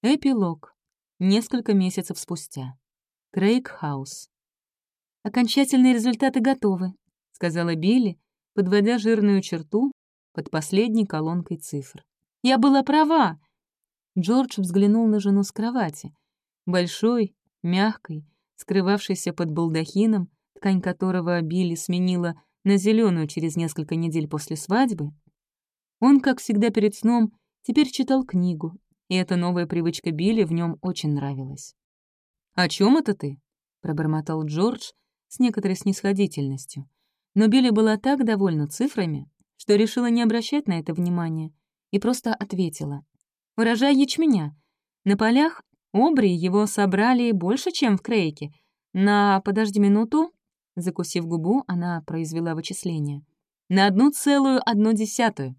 Эпилог. Несколько месяцев спустя. Крейг Хаус. «Окончательные результаты готовы», — сказала Билли, подводя жирную черту под последней колонкой цифр. «Я была права!» Джордж взглянул на жену с кровати. Большой, мягкой, скрывавшейся под балдахином, ткань которого Билли сменила на зеленую через несколько недель после свадьбы. Он, как всегда перед сном, теперь читал книгу, и эта новая привычка Билли в нем очень нравилась. «О чем это ты?» — пробормотал Джордж с некоторой снисходительностью. Но Билли была так довольна цифрами, что решила не обращать на это внимания, и просто ответила. «Урожай ячменя. На полях Обри его собрали больше, чем в Крейке. На, подожди минуту, закусив губу, она произвела вычисление. На одну целую одну десятую.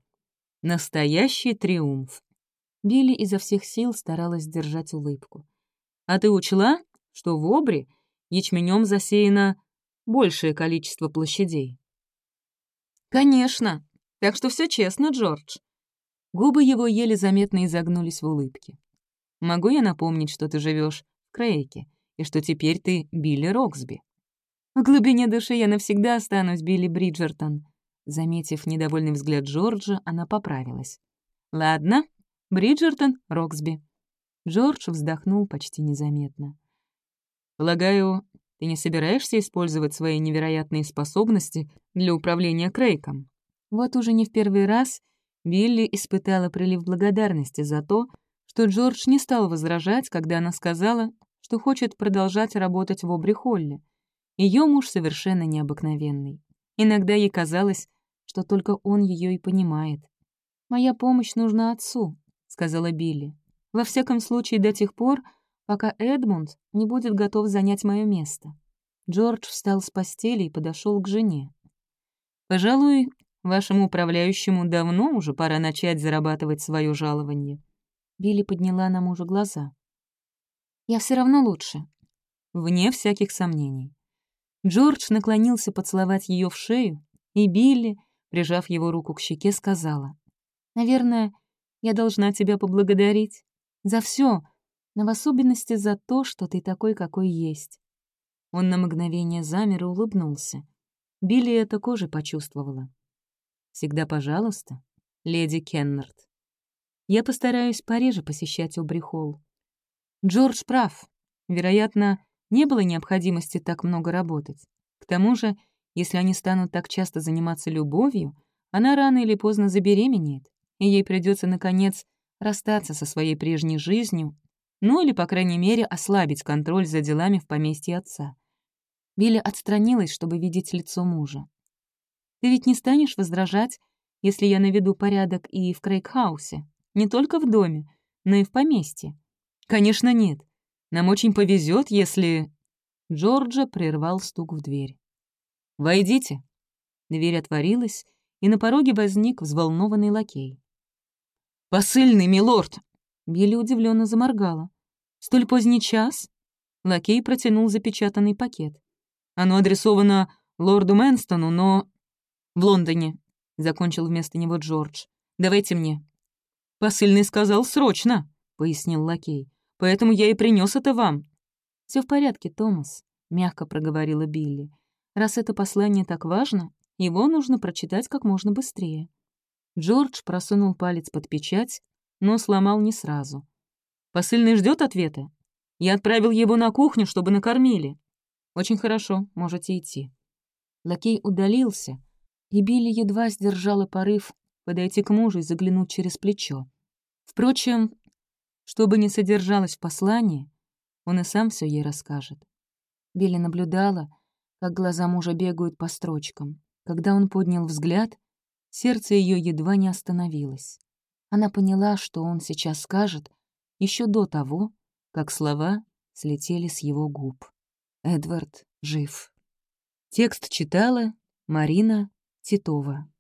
Настоящий триумф. Билли изо всех сил старалась держать улыбку. «А ты учла, что в Обре ячменем засеяно большее количество площадей?» «Конечно. Так что все честно, Джордж». Губы его еле заметно изогнулись в улыбке. «Могу я напомнить, что ты живешь в Крейке, и что теперь ты Билли Роксби?» «В глубине души я навсегда останусь Билли Бриджертон». Заметив недовольный взгляд Джорджа, она поправилась. «Ладно, Бриджертон, Роксби». Джордж вздохнул почти незаметно. «Полагаю, ты не собираешься использовать свои невероятные способности для управления Крейком?» Вот уже не в первый раз Билли испытала прилив благодарности за то, что Джордж не стал возражать, когда она сказала, что хочет продолжать работать в Обри-Холле. Ее муж совершенно необыкновенный. Иногда ей казалось, что только он ее и понимает. «Моя помощь нужна отцу», сказала Билли. «Во всяком случае, до тех пор, пока Эдмунд не будет готов занять мое место». Джордж встал с постели и подошел к жене. «Пожалуй, вашему управляющему давно уже пора начать зарабатывать свое жалование». Билли подняла на мужа глаза. «Я все равно лучше». Вне всяких сомнений. Джордж наклонился поцеловать ее в шею, и Билли, прижав его руку к щеке, сказала. «Наверное, я должна тебя поблагодарить. За все, но в особенности за то, что ты такой, какой есть». Он на мгновение замер и улыбнулся. Билли это кожей почувствовала. «Всегда пожалуйста, леди Кеннард. Я постараюсь пореже посещать Обрихолл. Джордж прав. Вероятно, не было необходимости так много работать. К тому же, если они станут так часто заниматься любовью, она рано или поздно забеременеет и ей придется наконец, расстаться со своей прежней жизнью, ну или, по крайней мере, ослабить контроль за делами в поместье отца. Билли отстранилась, чтобы видеть лицо мужа. «Ты ведь не станешь возражать, если я наведу порядок и в Крейгхаусе, не только в доме, но и в поместье?» «Конечно, нет. Нам очень повезет, если...» Джорджа прервал стук в дверь. «Войдите». Дверь отворилась, и на пороге возник взволнованный лакей. «Посыльный, милорд!» Билли удивленно заморгала. «Столь поздний час?» Лакей протянул запечатанный пакет. «Оно адресовано лорду Мэнстону, но...» «В Лондоне», — закончил вместо него Джордж. «Давайте мне». «Посыльный сказал срочно», — пояснил лакей. «Поэтому я и принес это вам». Все в порядке, Томас», — мягко проговорила Билли. «Раз это послание так важно, его нужно прочитать как можно быстрее». Джордж просунул палец под печать, но сломал не сразу. «Посыльный ждет ответа? Я отправил его на кухню, чтобы накормили». «Очень хорошо, можете идти». Лакей удалился, и Билли едва сдержала порыв подойти к мужу и заглянуть через плечо. Впрочем, что бы ни содержалось в послании, он и сам все ей расскажет. Билли наблюдала, как глаза мужа бегают по строчкам. Когда он поднял взгляд — Сердце ее едва не остановилось. Она поняла, что он сейчас скажет, еще до того, как слова слетели с его губ. Эдвард жив. Текст читала Марина Титова.